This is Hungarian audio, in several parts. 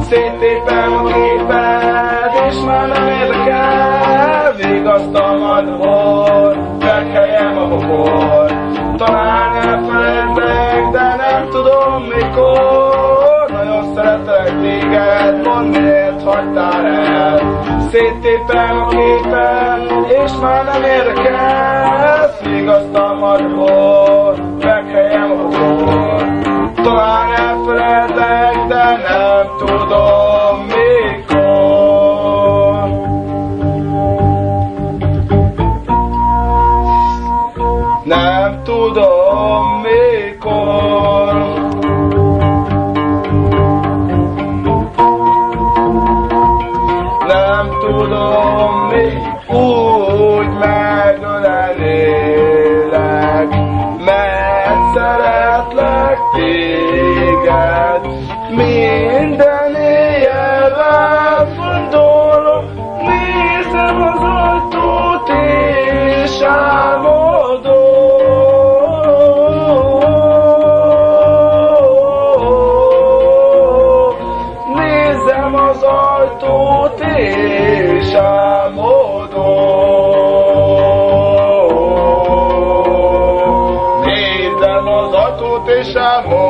Széttépem a képed, és már nem érdekel. A volt, meghelyem a bokor Talán elfelejtek, de nem tudom mikor. Nagyon szeretek téged, mondd miért hagytál el. Széttépem a képed, és már nem érdekel. Vigasztalmad volt, meghelyem Nem tudom mikor. Nem tudom mi úgy megölelélek, mert szeretlek téged. Minden éjjel elfordulok, nézem az ajtót és álmodok. és álmodom. Nézem az atót és álmodom.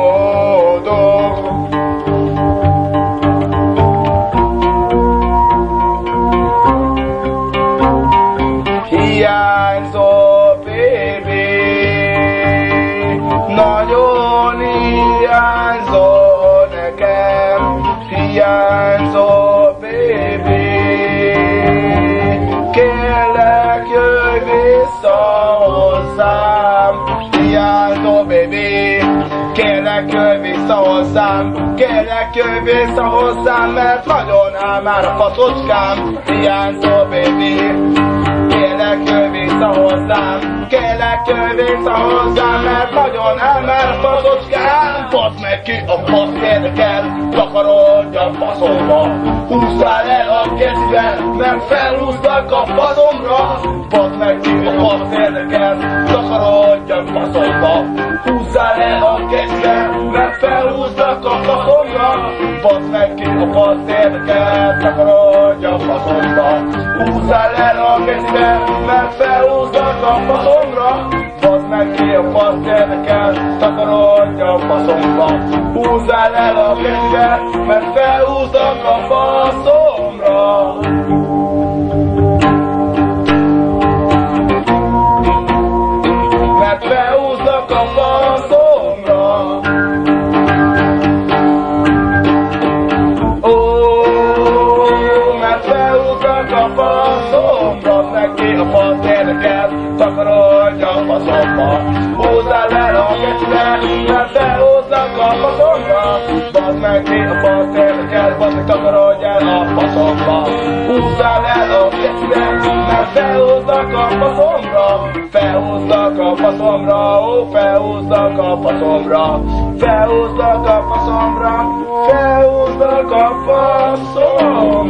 Hiányzó baby, nagyon hiányzó nekem, hiányzó. Vissza hozzám Hiányzol, baby Kérlek, jöjj vissza hozzám. Kérlek, jöjj vissza hozzám Mert nagyon áll már a faszocskám Hiányzol, baby Kérlek, jöjj vissza hozzám. Kérlek, jöjj vissza hozzám Mert nagyon elmer a faszocskám Badd meg ki a fasz érdekel Takarodj a faszomba. Húzzál el a kezben Mert felhúznak a faszomra. Badd meg ki a fasz érdekel Takarodj a faszomba. Húzzál el a kezben Mert felhúznak a faszomra. Badd meg ki a fasz érdekel Takarodj a faszomba. Húzzál el a kezben Mert felhúznak a faszomra. Badd meg ki a fasz érdekel Takarodj a faszomba. Húzzál el a me fait ou dans Húzzál el a kecsibe Mert felhúznak a faszomra Bazd meg ki a érdekel Bazd meg takarodj el a faszomba Húzzál el a kecsibe Mert felhúznak a faszomra Felhúznak a faszomra Ó, felhúznak a faszomra Felhúznak a faszomra Felhúznak a faszomra